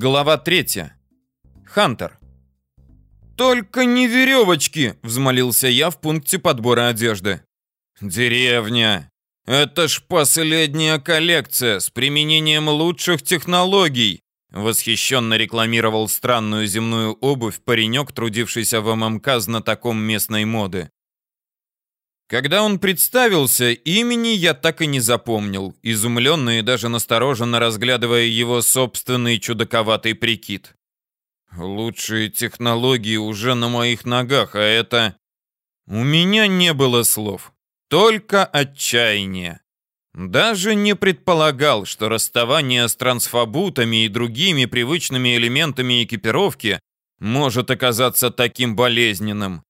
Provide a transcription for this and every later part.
Глава 3. Хантер. «Только не веревочки!» — взмолился я в пункте подбора одежды. «Деревня! Это ж последняя коллекция с применением лучших технологий!» Восхищенно рекламировал странную земную обувь паренек, трудившийся в ММК знатоком местной моды. Когда он представился, имени я так и не запомнил, изумленно и даже настороженно разглядывая его собственный чудаковатый прикид. Лучшие технологии уже на моих ногах, а это... У меня не было слов, только отчаяние. Даже не предполагал, что расставание с трансфобутами и другими привычными элементами экипировки может оказаться таким болезненным.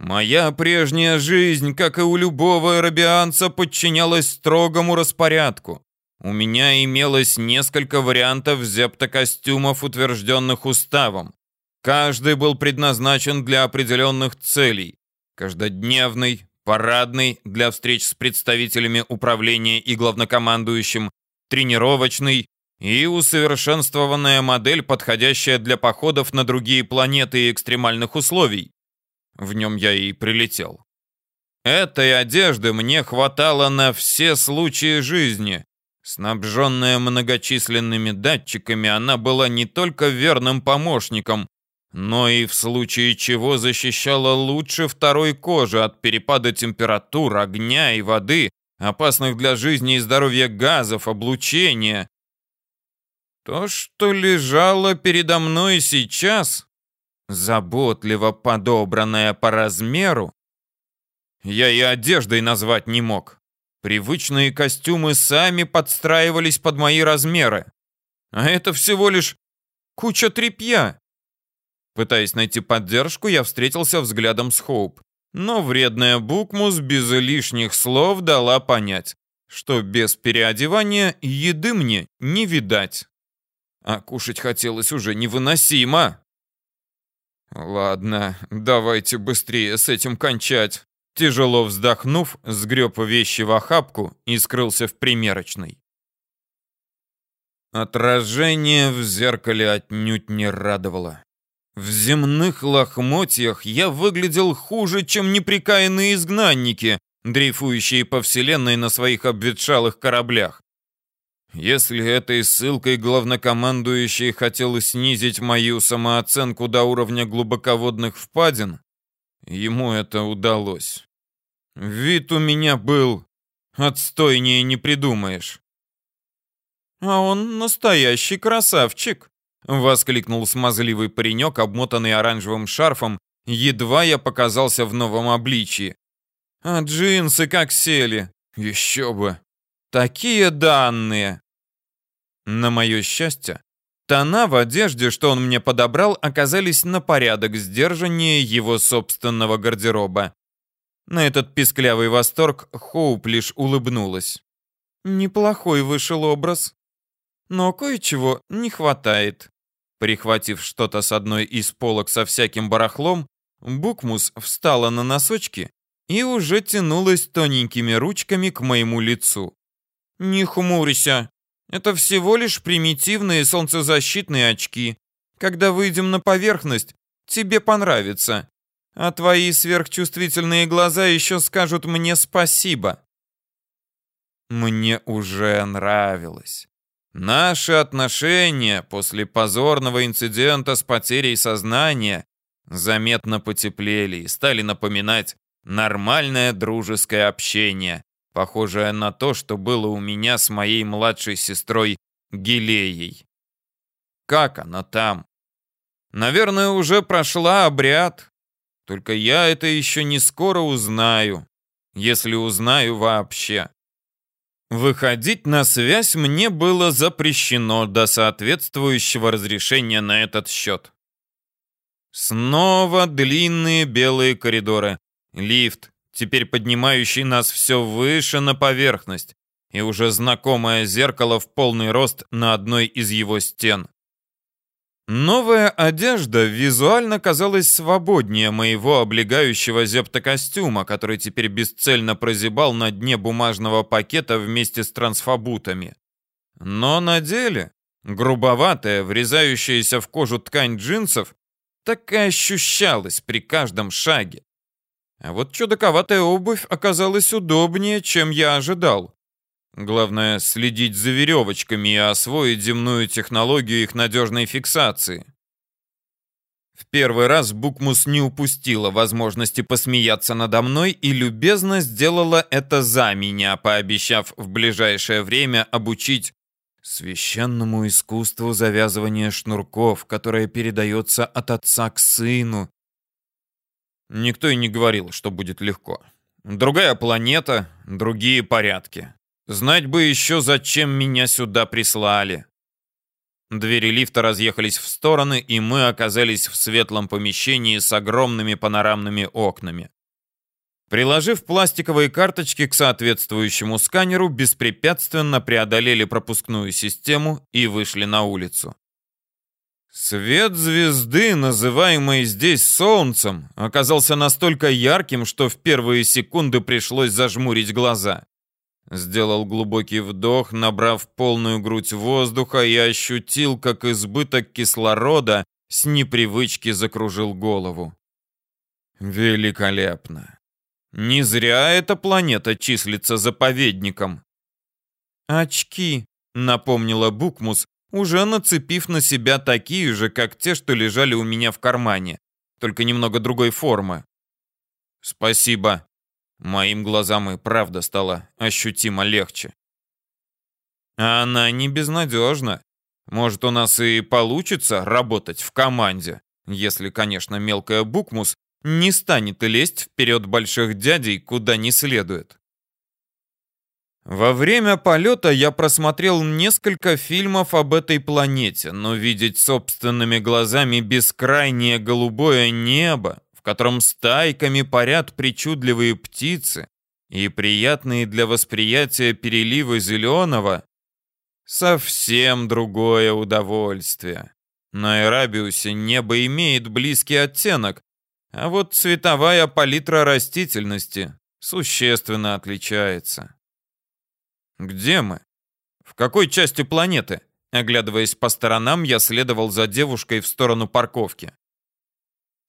Моя прежняя жизнь, как и у любого арабианца, подчинялась строгому распорядку. У меня имелось несколько вариантов зептокостюмов, утвержденных уставом. Каждый был предназначен для определенных целей. Каждодневный, парадный для встреч с представителями управления и главнокомандующим, тренировочный и усовершенствованная модель, подходящая для походов на другие планеты и экстремальных условий. В нем я и прилетел. Этой одежды мне хватало на все случаи жизни. Снабженная многочисленными датчиками, она была не только верным помощником, но и в случае чего защищала лучше второй кожи от перепада температур, огня и воды, опасных для жизни и здоровья газов, облучения. То, что лежало передо мной сейчас, заботливо подобранная по размеру, я и одеждой назвать не мог. Привычные костюмы сами подстраивались под мои размеры. А это всего лишь куча тряпья. Пытаясь найти поддержку, я встретился взглядом с Хоуп. Но вредная Букмус без лишних слов дала понять, что без переодевания еды мне не видать. А кушать хотелось уже невыносимо. Ладно, давайте быстрее с этим кончать. Тяжело вздохнув, сгреб вещи в охапку и скрылся в примерочной. Отражение в зеркале отнюдь не радовало. В земных лохмотьях я выглядел хуже, чем неприкаянные изгнанники, дрейфующие по вселенной на своих обветшалых кораблях. Если этой ссылкой главнокомандующий хотел снизить мою самооценку до уровня глубоководных впадин, ему это удалось. Вид у меня был отстойнее не придумаешь. А он настоящий красавчик, воскликнул смазливый паренек, обмотанный оранжевым шарфом, едва я показался в новом обличии. А джинсы как сели. Еще бы. Такие данные. На мое счастье, тона в одежде, что он мне подобрал, оказались на порядок сдержаннее его собственного гардероба. На этот писклявый восторг Хоуп лишь улыбнулась. Неплохой вышел образ. Но кое-чего не хватает. Прихватив что-то с одной из полок со всяким барахлом, Букмус встала на носочки и уже тянулась тоненькими ручками к моему лицу. «Не хмурься. Это всего лишь примитивные солнцезащитные очки. Когда выйдем на поверхность, тебе понравится. А твои сверхчувствительные глаза еще скажут мне спасибо». Мне уже нравилось. Наши отношения после позорного инцидента с потерей сознания заметно потеплели и стали напоминать нормальное дружеское общение, похожее на то, что было у меня с моей младшей сестрой Гилеей. Как она там? Наверное, уже прошла обряд. Только я это еще не скоро узнаю, если узнаю вообще. Выходить на связь мне было запрещено до соответствующего разрешения на этот счет. Снова длинные белые коридоры. Лифт, теперь поднимающий нас все выше на поверхность, и уже знакомое зеркало в полный рост на одной из его стен. Новая одежда визуально казалась свободнее моего облегающего зептокостюма, который теперь бесцельно прозябал на дне бумажного пакета вместе с трансфобутами. Но на деле Грубоватая, врезающаяся в кожу ткань джинсов так и ощущалась при каждом шаге. А вот чудаковатая обувь оказалась удобнее, чем я ожидал. Главное следить за веревочками и освоить земную технологию их надежной фиксации. В первый раз Букмус не упустила возможности посмеяться надо мной и любезно сделала это за меня, пообещав в ближайшее время обучить священному искусству завязывания шнурков, которое передается от отца к сыну. Никто и не говорил, что будет легко. Другая планета, другие порядки. Знать бы еще, зачем меня сюда прислали. Двери лифта разъехались в стороны, и мы оказались в светлом помещении с огромными панорамными окнами. Приложив пластиковые карточки к соответствующему сканеру, беспрепятственно преодолели пропускную систему и вышли на улицу. Свет звезды, называемый здесь Солнцем, оказался настолько ярким, что в первые секунды пришлось зажмурить глаза. Сделал глубокий вдох, набрав полную грудь воздуха и ощутил, как избыток кислорода с непривычки закружил голову. Великолепно. Не зря эта планета числится заповедником. Очки, напомнила Букмус, уже нацепив на себя такие же, как те, что лежали у меня в кармане, только немного другой формы. Спасибо, Моим глазам и правда стало ощутимо легче. А она не безнадежна. Может, у нас и получится работать в команде, если, конечно, мелкая Букмус не станет лезть вперед больших дядей куда не следует. Во время полета я просмотрел несколько фильмов об этой планете, но видеть собственными глазами бескрайнее голубое небо, в котором стайками парят причудливые птицы и приятные для восприятия переливы зеленого, совсем другое удовольствие. На Эрабиусе небо имеет близкий оттенок, а вот цветовая палитра растительности существенно отличается. Где мы? В какой части планеты? Оглядываясь по сторонам, я следовал за девушкой в сторону парковки.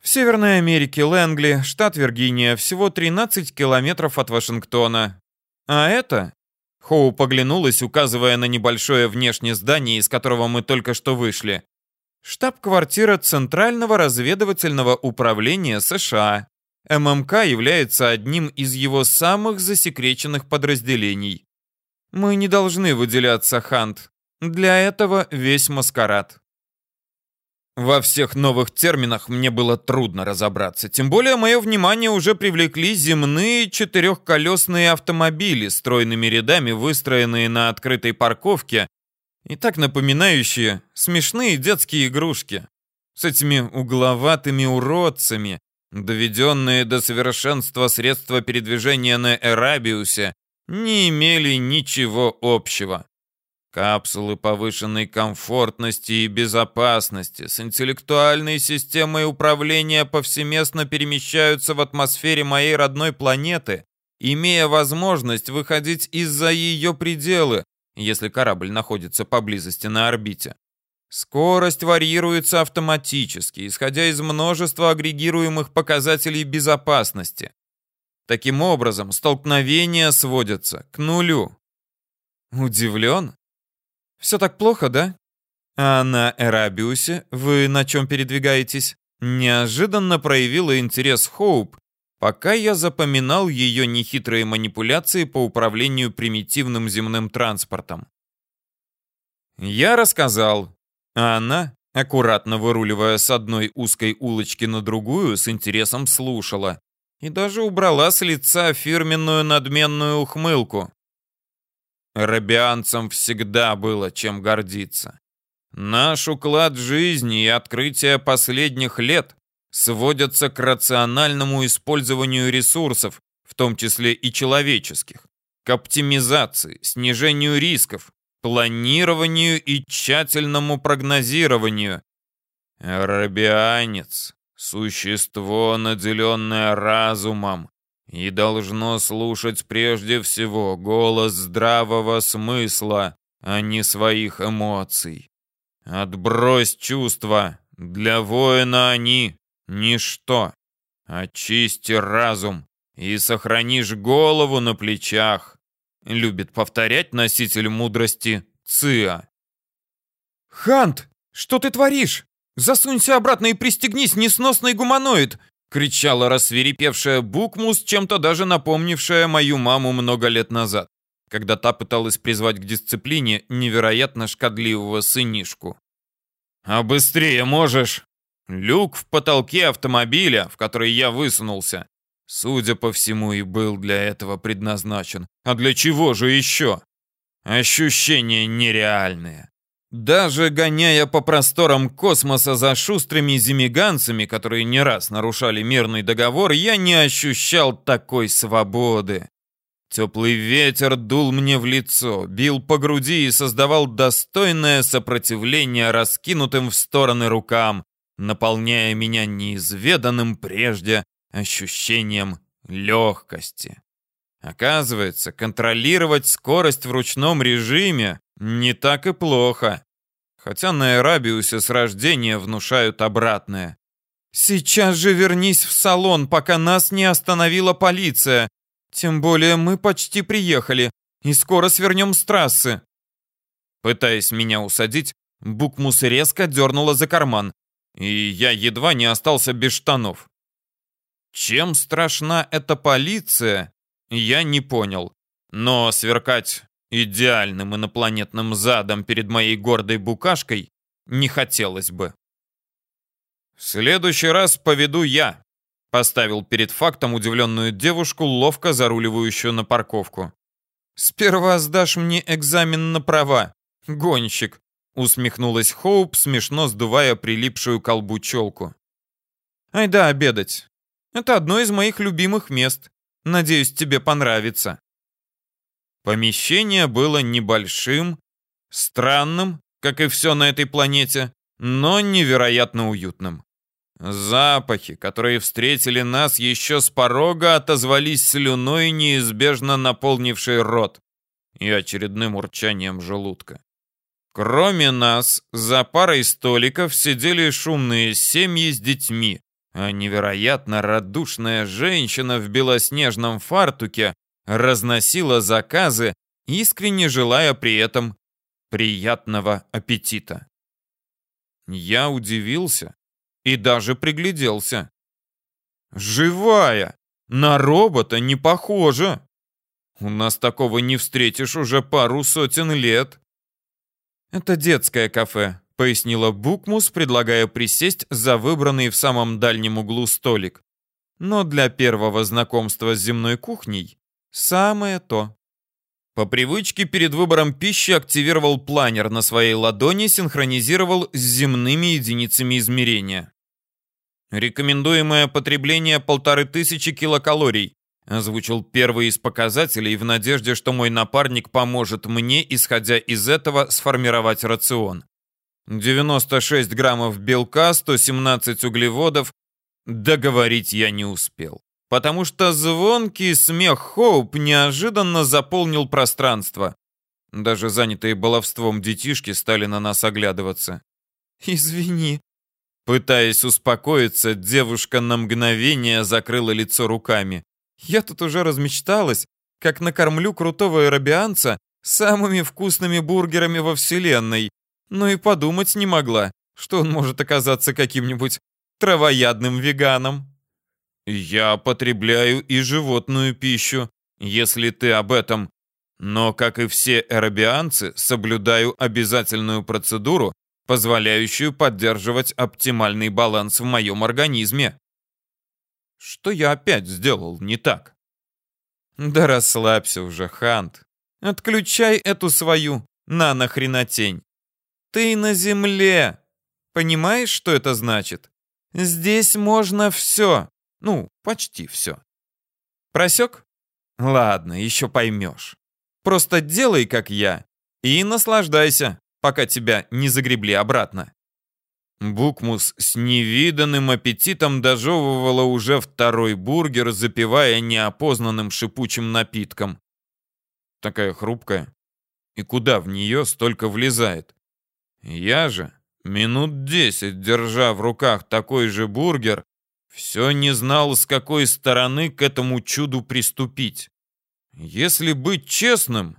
В Северной Америке Лэнгли, штат Виргиния, всего 13 километров от Вашингтона. А это... Хоу поглянулась, указывая на небольшое внешнее здание, из которого мы только что вышли. Штаб-квартира Центрального разведывательного управления США. ММК является одним из его самых засекреченных подразделений. Мы не должны выделяться, Хант. Для этого весь маскарад. Во всех новых терминах мне было трудно разобраться, тем более мое внимание уже привлекли земные четырехколесные автомобили, стройными рядами выстроенные на открытой парковке и так напоминающие смешные детские игрушки с этими угловатыми уродцами, доведенные до совершенства средства передвижения на Эрабиусе, не имели ничего общего. Капсулы повышенной комфортности и безопасности с интеллектуальной системой управления повсеместно перемещаются в атмосфере моей родной планеты, имея возможность выходить из-за ее пределы, если корабль находится поблизости на орбите. Скорость варьируется автоматически, исходя из множества агрегируемых показателей безопасности. Таким образом, столкновения сводятся к нулю. Удивлен? Все так плохо, да? А на Эрабиусе вы на чем передвигаетесь? Неожиданно проявила интерес Хоуп, пока я запоминал ее нехитрые манипуляции по управлению примитивным земным транспортом. Я рассказал, а она, аккуратно выруливая с одной узкой улочки на другую, с интересом слушала и даже убрала с лица фирменную надменную ухмылку. Рабианцам всегда было чем гордиться. Наш уклад жизни и открытия последних лет сводятся к рациональному использованию ресурсов, в том числе и человеческих, к оптимизации, снижению рисков, планированию и тщательному прогнозированию. Рабианец — существо, наделенное разумом, и должно слушать прежде всего голос здравого смысла, а не своих эмоций. Отбрось чувства. Для воина они — ничто. Очисти разум и сохранишь голову на плечах. Любит повторять носитель мудрости Циа. «Хант, что ты творишь? Засунься обратно и пристегнись, несносный гуманоид!» кричала рассверепевшая Букмус, чем-то даже напомнившая мою маму много лет назад, когда та пыталась призвать к дисциплине невероятно шкодливого сынишку. «А быстрее можешь!» Люк в потолке автомобиля, в который я высунулся, судя по всему, и был для этого предназначен. А для чего же еще? Ощущения нереальные. Даже гоняя по просторам космоса за шустрыми зимиганцами, которые не раз нарушали мирный договор, я не ощущал такой свободы. Теплый ветер дул мне в лицо, бил по груди и создавал достойное сопротивление раскинутым в стороны рукам, наполняя меня неизведанным прежде ощущением легкости. Оказывается, контролировать скорость в ручном режиме не так и плохо. Хотя на Эрабиусе с рождения внушают обратное. «Сейчас же вернись в салон, пока нас не остановила полиция. Тем более мы почти приехали и скоро свернем с трассы». Пытаясь меня усадить, Букмус резко дернула за карман, и я едва не остался без штанов. Чем страшна эта полиция, я не понял. Но сверкать идеальным инопланетным задом перед моей гордой букашкой не хотелось бы. «В следующий раз поведу я», — поставил перед фактом удивленную девушку, ловко заруливающую на парковку. «Сперва сдашь мне экзамен на права, гонщик», — усмехнулась Хоуп, смешно сдувая прилипшую колбу челку. «Ай да, обедать. Это одно из моих любимых мест. Надеюсь, тебе понравится». Помещение было небольшим, странным, как и все на этой планете, но невероятно уютным. Запахи, которые встретили нас еще с порога, отозвались слюной, неизбежно наполнившей рот, и очередным урчанием желудка. Кроме нас, за парой столиков сидели шумные семьи с детьми, а невероятно радушная женщина в белоснежном фартуке разносила заказы, искренне желая при этом приятного аппетита. Я удивился и даже пригляделся. Живая! На робота не похожа. У нас такого не встретишь уже пару сотен лет. Это детское кафе, пояснила Букмус, предлагая присесть за выбранный в самом дальнем углу столик. Но для первого знакомства с земной кухней Самое то. По привычке перед выбором пищи активировал планер на своей ладони, синхронизировал с земными единицами измерения. Рекомендуемое потребление полторы тысячи килокалорий. Озвучил первый из показателей в надежде, что мой напарник поможет мне, исходя из этого, сформировать рацион. 96 граммов белка, 117 углеводов. Договорить я не успел потому что звонкий смех Хоуп неожиданно заполнил пространство. Даже занятые баловством детишки стали на нас оглядываться. «Извини». Пытаясь успокоиться, девушка на мгновение закрыла лицо руками. «Я тут уже размечталась, как накормлю крутого аэробианца самыми вкусными бургерами во Вселенной. Но и подумать не могла, что он может оказаться каким-нибудь травоядным веганом». Я потребляю и животную пищу, если ты об этом. Но, как и все эрабианцы, соблюдаю обязательную процедуру, позволяющую поддерживать оптимальный баланс в моем организме. Что я опять сделал не так? Да расслабься уже, Хант. Отключай эту свою нанохренотень. Ты на земле. Понимаешь, что это значит? Здесь можно все. Ну, почти все. Просек? Ладно, еще поймешь. Просто делай, как я, и наслаждайся, пока тебя не загребли обратно. Букмус с невиданным аппетитом дожевывала уже второй бургер, запивая неопознанным шипучим напитком. Такая хрупкая. И куда в нее столько влезает? Я же, минут десять держа в руках такой же бургер, все не знал, с какой стороны к этому чуду приступить. Если быть честным,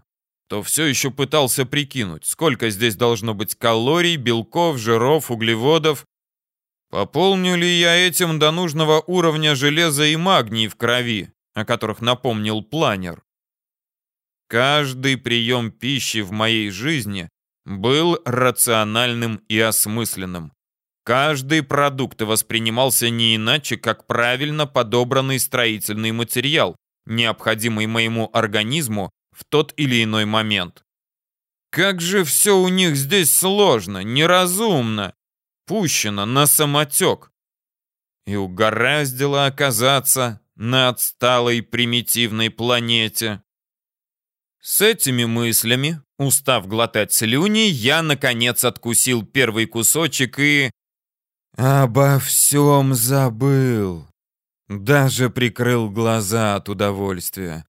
то все еще пытался прикинуть, сколько здесь должно быть калорий, белков, жиров, углеводов. Пополню ли я этим до нужного уровня железа и магний в крови, о которых напомнил планер? Каждый прием пищи в моей жизни был рациональным и осмысленным. Каждый продукт воспринимался не иначе, как правильно подобранный строительный материал, необходимый моему организму в тот или иной момент. Как же все у них здесь сложно, неразумно, пущено на самотек. И угораздило оказаться на отсталой примитивной планете. С этими мыслями, устав глотать слюни, я, наконец, откусил первый кусочек и... Обо всем забыл. Даже прикрыл глаза от удовольствия.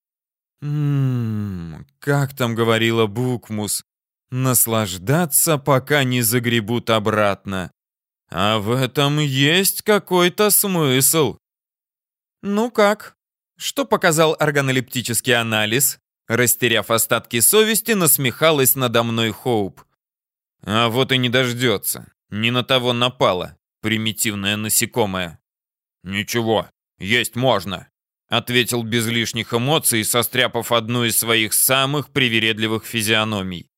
Ммм, как там говорила Букмус, наслаждаться, пока не загребут обратно. А в этом есть какой-то смысл. Ну как? Что показал органолептический анализ? Растеряв остатки совести, насмехалась надо мной Хоуп. А вот и не дождется. Не на того напала, примитивное насекомое. Ничего, есть можно ответил без лишних эмоций, состряпав одну из своих самых привередливых физиономий.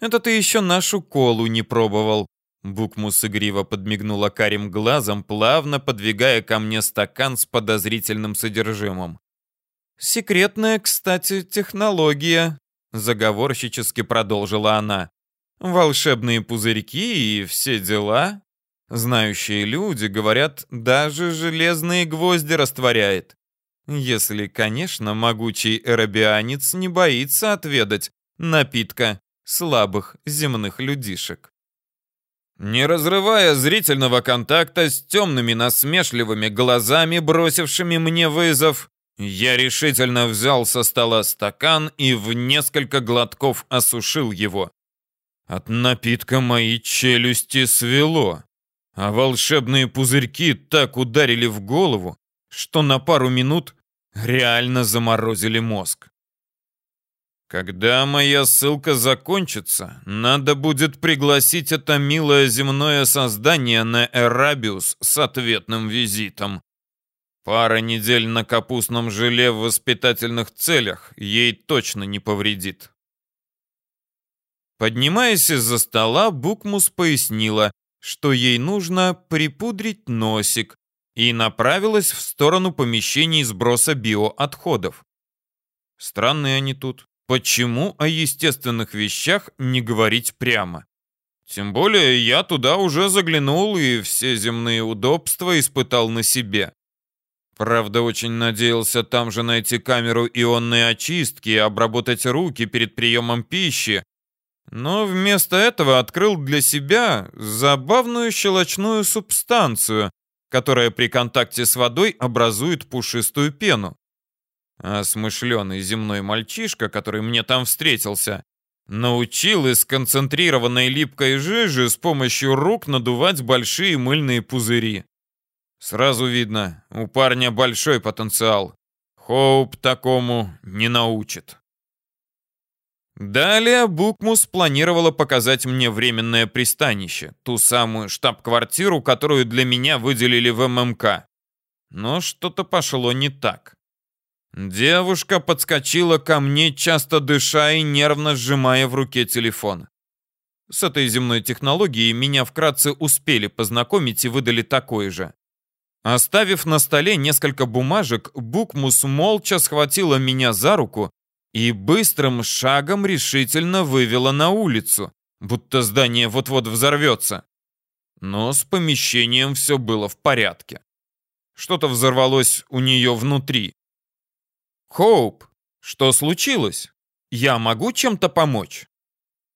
«Это ты еще нашу колу не пробовал», Букмус игриво подмигнула карим глазом, плавно подвигая ко мне стакан с подозрительным содержимым. «Секретная, кстати, технология», — заговорщически продолжила она. «Волшебные пузырьки и все дела. Знающие люди говорят, даже железные гвозди растворяет. Если, конечно, могучий эробианец не боится отведать напитка слабых земных людишек. Не разрывая зрительного контакта с темными насмешливыми глазами, бросившими мне вызов, я решительно взял со стола стакан и в несколько глотков осушил его. От напитка мои челюсти свело, а волшебные пузырьки так ударили в голову, что на пару минут реально заморозили мозг. Когда моя ссылка закончится, надо будет пригласить это милое земное создание на Эрабиус с ответным визитом. Пара недель на капустном желе в воспитательных целях ей точно не повредит. Поднимаясь из-за стола, Букмус пояснила, что ей нужно припудрить носик, и направилась в сторону помещений сброса биоотходов. Странные они тут. Почему о естественных вещах не говорить прямо? Тем более я туда уже заглянул и все земные удобства испытал на себе. Правда, очень надеялся там же найти камеру ионной очистки и обработать руки перед приемом пищи, но вместо этого открыл для себя забавную щелочную субстанцию, которая при контакте с водой образует пушистую пену. А смышленый земной мальчишка, который мне там встретился, научил из концентрированной липкой жижи с помощью рук надувать большие мыльные пузыри. Сразу видно, у парня большой потенциал. Хоуп такому не научит. Далее Букмус планировала показать мне временное пристанище, ту самую штаб-квартиру, которую для меня выделили в ММК. Но что-то пошло не так. Девушка подскочила ко мне, часто дыша и нервно сжимая в руке телефон. С этой земной технологией меня вкратце успели познакомить и выдали такое же. Оставив на столе несколько бумажек, Букмус молча схватила меня за руку и быстрым шагом решительно вывела на улицу, будто здание вот-вот взорвется. Но с помещением все было в порядке. Что-то взорвалось у нее внутри. «Хоуп, что случилось? Я могу чем-то помочь?»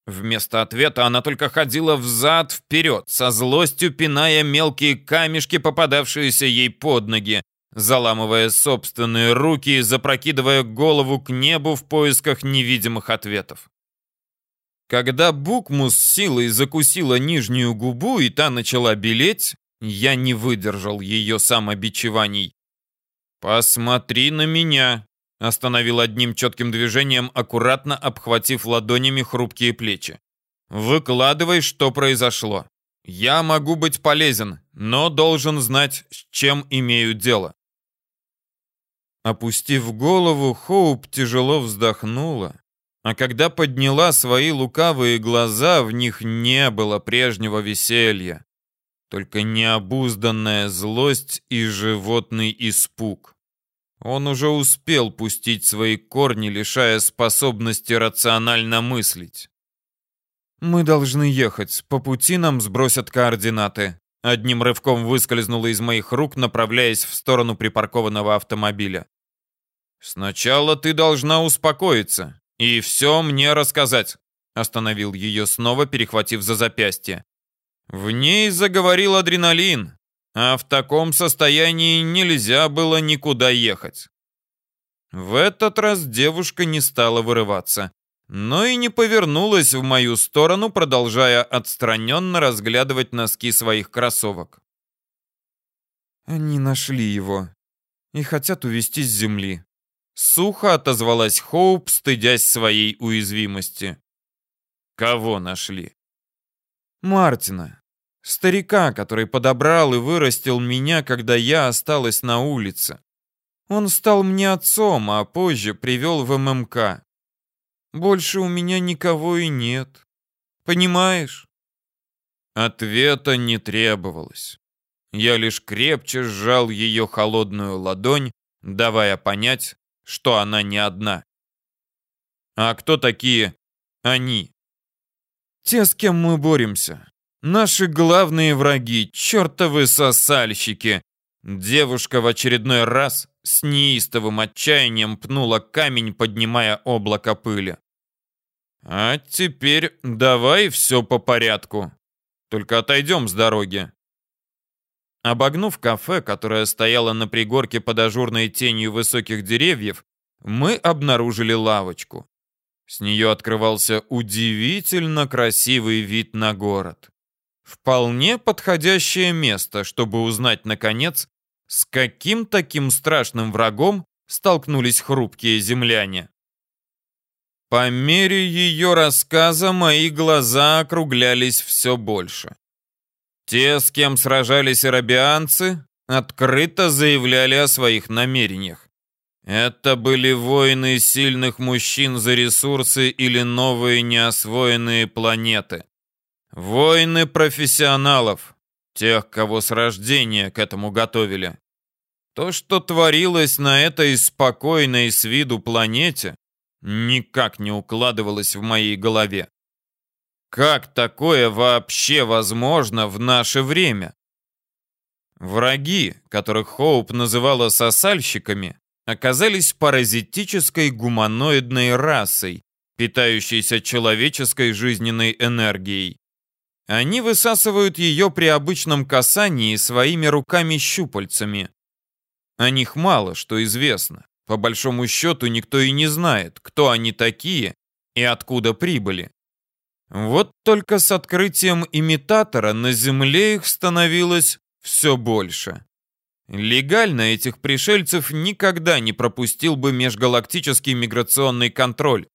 Вместо ответа она только ходила взад-вперед, со злостью пиная мелкие камешки, попадавшиеся ей под ноги, заламывая собственные руки и запрокидывая голову к небу в поисках невидимых ответов. Когда Букмус силой закусила нижнюю губу и та начала белеть, я не выдержал ее самобичеваний. «Посмотри на меня!» Остановил одним четким движением, аккуратно обхватив ладонями хрупкие плечи. «Выкладывай, что произошло. Я могу быть полезен, но должен знать, с чем имею дело». Опустив голову, Хоуп тяжело вздохнула, а когда подняла свои лукавые глаза, в них не было прежнего веселья, только необузданная злость и животный испуг. Он уже успел пустить свои корни, лишая способности рационально мыслить. «Мы должны ехать. По пути нам сбросят координаты». Одним рывком выскользнуло из моих рук, направляясь в сторону припаркованного автомобиля. «Сначала ты должна успокоиться и все мне рассказать», остановил ее снова, перехватив за запястье. В ней заговорил адреналин, а в таком состоянии нельзя было никуда ехать. В этот раз девушка не стала вырываться, но и не повернулась в мою сторону, продолжая отстраненно разглядывать носки своих кроссовок. «Они нашли его и хотят увезти с земли», — сухо отозвалась Хоуп, стыдясь своей уязвимости. «Кого нашли?» «Мартина. Старика, который подобрал и вырастил меня, когда я осталась на улице. Он стал мне отцом, а позже привел в ММК. Больше у меня никого и нет. Понимаешь? Ответа не требовалось. Я лишь крепче сжал ее холодную ладонь, давая понять, что она не одна. А кто такие они? Те, с кем мы боремся. Наши главные враги, чертовы сосальщики. Девушка в очередной раз с неистовым отчаянием пнула камень, поднимая облако пыли. А теперь давай все по порядку. Только отойдем с дороги. Обогнув кафе, которое стояло на пригорке под ажурной тенью высоких деревьев, мы обнаружили лавочку. С нее открывался удивительно красивый вид на город. Вполне подходящее место, чтобы узнать, наконец, с каким таким страшным врагом столкнулись хрупкие земляне. По мере ее рассказа мои глаза округлялись все больше. Те, с кем сражались арабианцы, открыто заявляли о своих намерениях. Это были воины сильных мужчин за ресурсы или новые неосвоенные планеты. Войны профессионалов, тех, кого с рождения к этому готовили. То, что творилось на этой спокойной с виду планете, никак не укладывалось в моей голове. Как такое вообще возможно в наше время? Враги, которых Хоуп называла сосальщиками, оказались паразитической гуманоидной расой, питающейся человеческой жизненной энергией. Они высасывают ее при обычном касании своими руками-щупальцами. О них мало что известно. По большому счету никто и не знает, кто они такие и откуда прибыли. Вот только с открытием имитатора на Земле их становилось все больше. Легально этих пришельцев никогда не пропустил бы межгалактический миграционный контроль,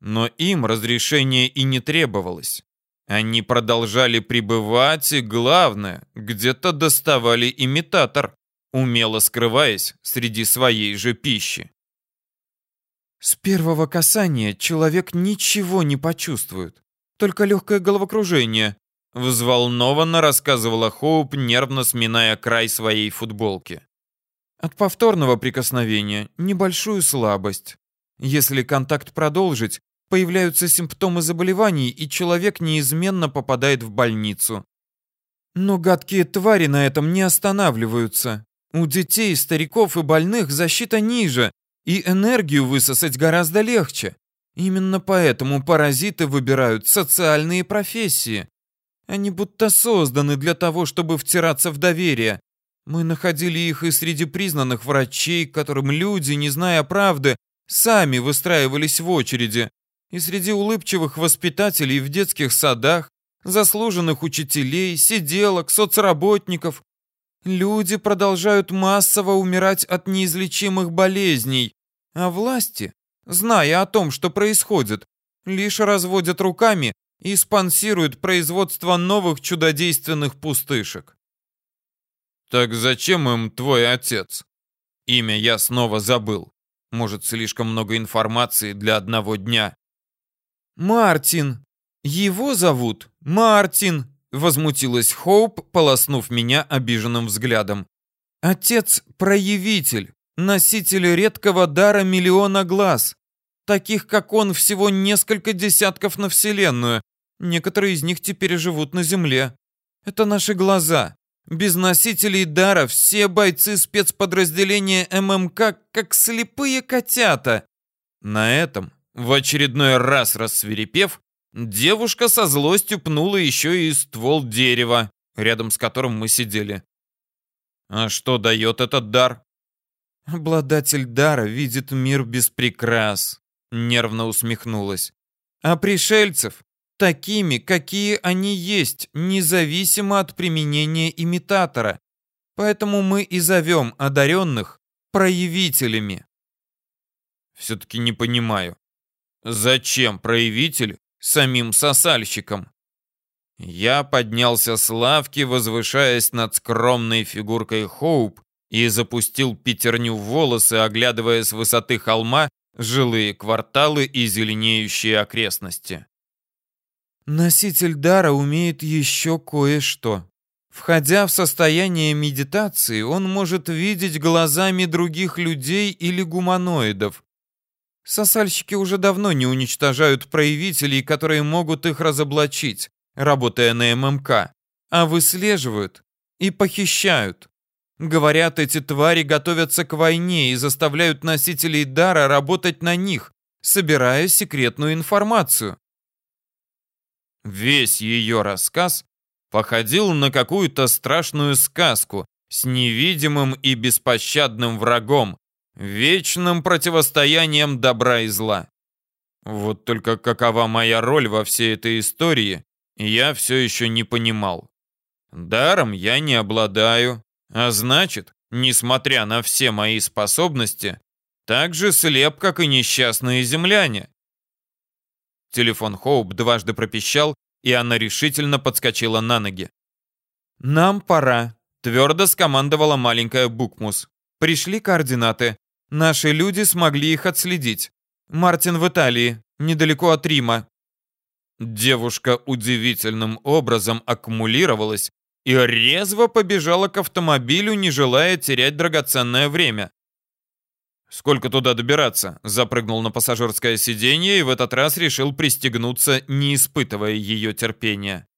но им разрешение и не требовалось. Они продолжали пребывать и, главное, где-то доставали имитатор, умело скрываясь среди своей же пищи. С первого касания человек ничего не почувствует, только легкое головокружение, взволнованно рассказывала Хоуп, нервно сминая край своей футболки. От повторного прикосновения небольшую слабость. Если контакт продолжить, появляются симптомы заболеваний, и человек неизменно попадает в больницу. Но гадкие твари на этом не останавливаются. У детей, стариков и больных защита ниже, и энергию высосать гораздо легче. Именно поэтому паразиты выбирают социальные профессии. Они будто созданы для того, чтобы втираться в доверие. Мы находили их и среди признанных врачей, которым люди, не зная правды, сами выстраивались в очереди. И среди улыбчивых воспитателей в детских садах, заслуженных учителей, сиделок, соцработников, люди продолжают массово умирать от неизлечимых болезней, а власти, зная о том, что происходит, лишь разводят руками и спонсируют производство новых чудодейственных пустышек. Так зачем им твой отец? Имя я снова забыл. Может, слишком много информации для одного дня. Мартин. Его зовут Мартин, возмутилась Хоуп, полоснув меня обиженным взглядом. Отец проявитель, носитель редкого дара миллиона глаз. Таких, как он, всего несколько десятков на Вселенную. Некоторые из них теперь живут на Земле. Это наши глаза. Без носителей дара все бойцы спецподразделения ММК как слепые котята. На этом, в очередной раз рассверепев, девушка со злостью пнула еще и ствол дерева, рядом с которым мы сидели. А что дает этот дар? Обладатель дара видит мир без прикрас, нервно усмехнулась. А пришельцев такими, какие они есть, независимо от применения имитатора. Поэтому мы и зовем одаренных проявителями. Все-таки не понимаю, зачем проявитель самим сосальщикам? Я поднялся с лавки, возвышаясь над скромной фигуркой Хоуп, и запустил пятерню в волосы, оглядывая с высоты холма жилые кварталы и зеленеющие окрестности. Носитель дара умеет еще кое-что. Входя в состояние медитации, он может видеть глазами других людей или гуманоидов. Сосальщики уже давно не уничтожают проявителей, которые могут их разоблачить, работая на ММК, а выслеживают и похищают. Говорят, эти твари готовятся к войне и заставляют носителей дара работать на них, собирая секретную информацию. Весь ее рассказ походил на какую-то страшную сказку с невидимым и беспощадным врагом, вечным противостоянием добра и зла. Вот только какова моя роль во всей этой истории, я все еще не понимал. Даром я не обладаю, а значит, несмотря на все мои способности, так же слеп, как и несчастные земляне. Телефон Хоуп дважды пропищал, и она решительно подскочила на ноги. «Нам пора», — твердо скомандовала маленькая Букмус. «Пришли координаты. Наши люди смогли их отследить. Мартин в Италии, недалеко от Рима». Девушка удивительным образом аккумулировалась и резво побежала к автомобилю, не желая терять драгоценное время. «Сколько туда добираться?» Запрыгнул на пассажирское сиденье и в этот раз решил пристегнуться, не испытывая ее терпения.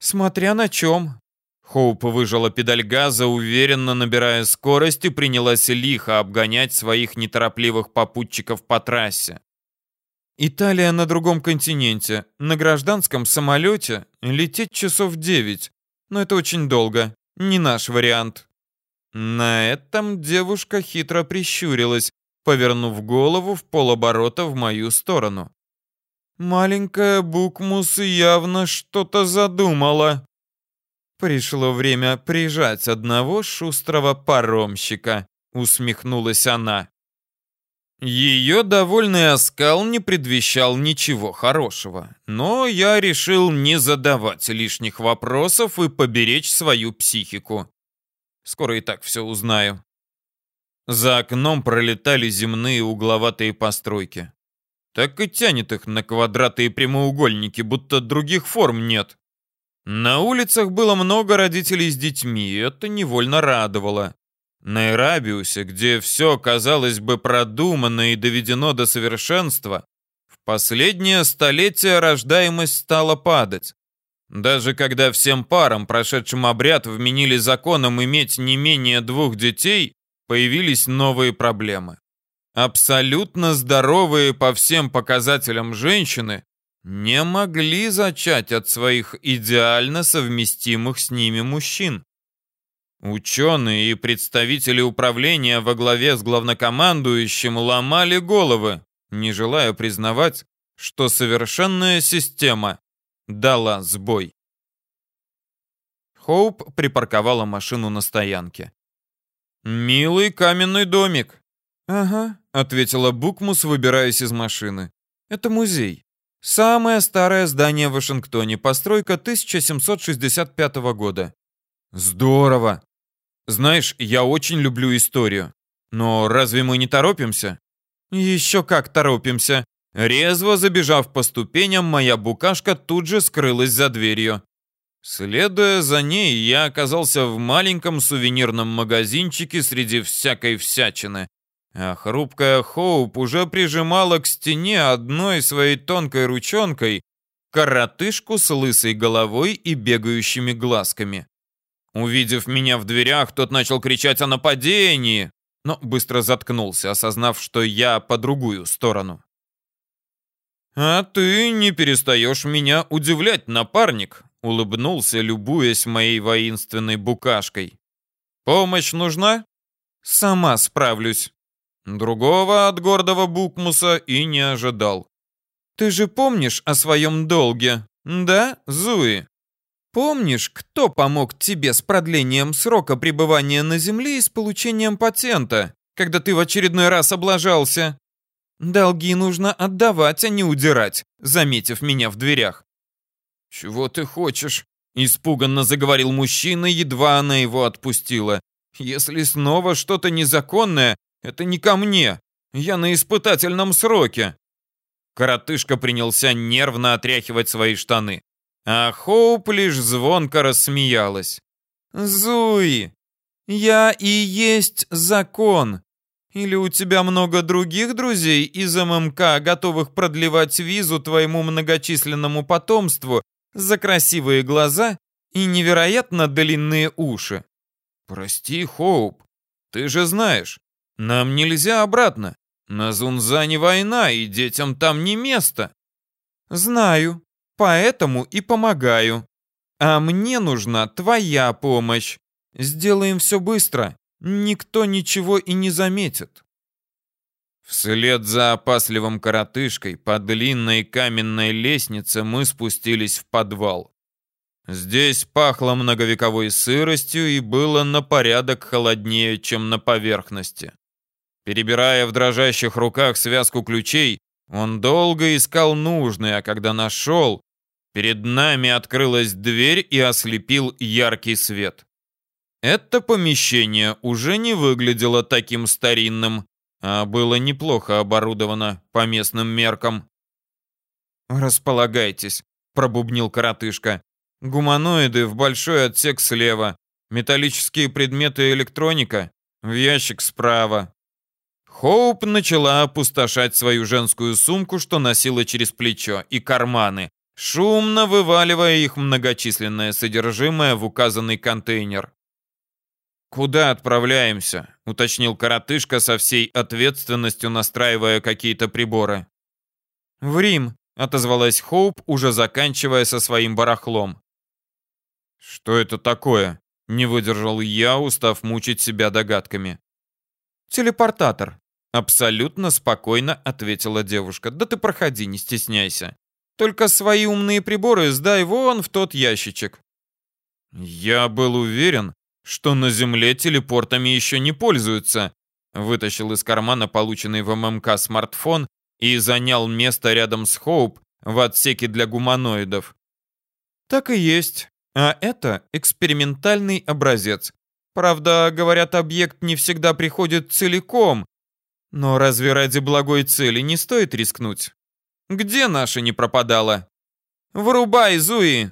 «Смотря на чем». Хоуп выжала педаль газа, уверенно набирая скорость и принялась лихо обгонять своих неторопливых попутчиков по трассе. «Италия на другом континенте. На гражданском самолете лететь часов девять. Но это очень долго. Не наш вариант». На этом девушка хитро прищурилась, повернув голову в полоборота в мою сторону. Маленькая Букмус явно что-то задумала. Пришло время прижать одного шустрого паромщика, усмехнулась она. Ее довольный оскал не предвещал ничего хорошего, но я решил не задавать лишних вопросов и поберечь свою психику. Скоро и так все узнаю. За окном пролетали земные угловатые постройки. Так и тянет их на квадраты и прямоугольники, будто других форм нет. На улицах было много родителей с детьми, это невольно радовало. На Эрабиусе, где все, казалось бы, продумано и доведено до совершенства, в последнее столетие рождаемость стала падать. Даже когда всем парам, прошедшим обряд, вменили законом иметь не менее двух детей, появились новые проблемы. Абсолютно здоровые по всем показателям женщины не могли зачать от своих идеально совместимых с ними мужчин. Ученые и представители управления во главе с главнокомандующим ломали головы, не желая признавать, что совершенная система дала сбой. Хоуп припарковала машину на стоянке. «Милый каменный домик». «Ага», — ответила Букмус, выбираясь из машины. «Это музей. Самое старое здание в Вашингтоне, постройка 1765 года». «Здорово! Знаешь, я очень люблю историю. Но разве мы не торопимся?» «Еще как торопимся!» Резво забежав по ступеням, моя букашка тут же скрылась за дверью. Следуя за ней, я оказался в маленьком сувенирном магазинчике среди всякой всячины. А хрупкая Хоуп уже прижимала к стене одной своей тонкой ручонкой коротышку с лысой головой и бегающими глазками. Увидев меня в дверях, тот начал кричать о нападении, но быстро заткнулся, осознав, что я по другую сторону. «А ты не перестаешь меня удивлять, напарник», — улыбнулся, любуясь моей воинственной букашкой. «Помощь нужна?» «Сама справлюсь». Другого от гордого Букмуса и не ожидал. «Ты же помнишь о своем долге, да, Зуи?» Помнишь, кто помог тебе с продлением срока пребывания на Земле и с получением патента, когда ты в очередной раз облажался? Долги нужно отдавать, а не удирать, заметив меня в дверях. Чего ты хочешь? Испуганно заговорил мужчина, едва она его отпустила. Если снова что-то незаконное, это не ко мне. Я на испытательном сроке. Коротышка принялся нервно отряхивать свои штаны. А Хоуп лишь звонко рассмеялась. «Зуи, я и есть закон. Или у тебя много других друзей из ММК, готовых продлевать визу твоему многочисленному потомству за красивые глаза и невероятно длинные уши?» «Прости, Хоуп, ты же знаешь, нам нельзя обратно. На Зунзане война, и детям там не место». «Знаю», Поэтому и помогаю. А мне нужна твоя помощь. Сделаем все быстро. Никто ничего и не заметит. Вслед за опасливым коротышкой по длинной каменной лестнице мы спустились в подвал. Здесь пахло многовековой сыростью и было на порядок холоднее, чем на поверхности. Перебирая в дрожащих руках связку ключей, он долго искал нужный, а когда нашел, перед нами открылась дверь и ослепил яркий свет. Это помещение уже не выглядело таким старинным, а было неплохо оборудовано по местным меркам. «Располагайтесь», — пробубнил коротышка. «Гуманоиды в большой отсек слева, металлические предметы и электроника в ящик справа, Хоуп начала опустошать свою женскую сумку, что носила через плечо, и карманы, шумно вываливая их многочисленное содержимое в указанный контейнер. «Куда отправляемся?» — уточнил коротышка со всей ответственностью, настраивая какие-то приборы. «В Рим», — отозвалась Хоуп, уже заканчивая со своим барахлом. «Что это такое?» — не выдержал я, устав мучить себя догадками. «Телепортатор», Абсолютно спокойно ответила девушка. Да ты проходи, не стесняйся. Только свои умные приборы сдай вон в тот ящичек. Я был уверен, что на Земле телепортами еще не пользуются. Вытащил из кармана полученный в ММК смартфон и занял место рядом с Хоуп в отсеке для гуманоидов. Так и есть. А это экспериментальный образец. Правда, говорят, объект не всегда приходит целиком, но разве ради благой цели не стоит рискнуть? Где наша не пропадала? Вырубай, Зуи!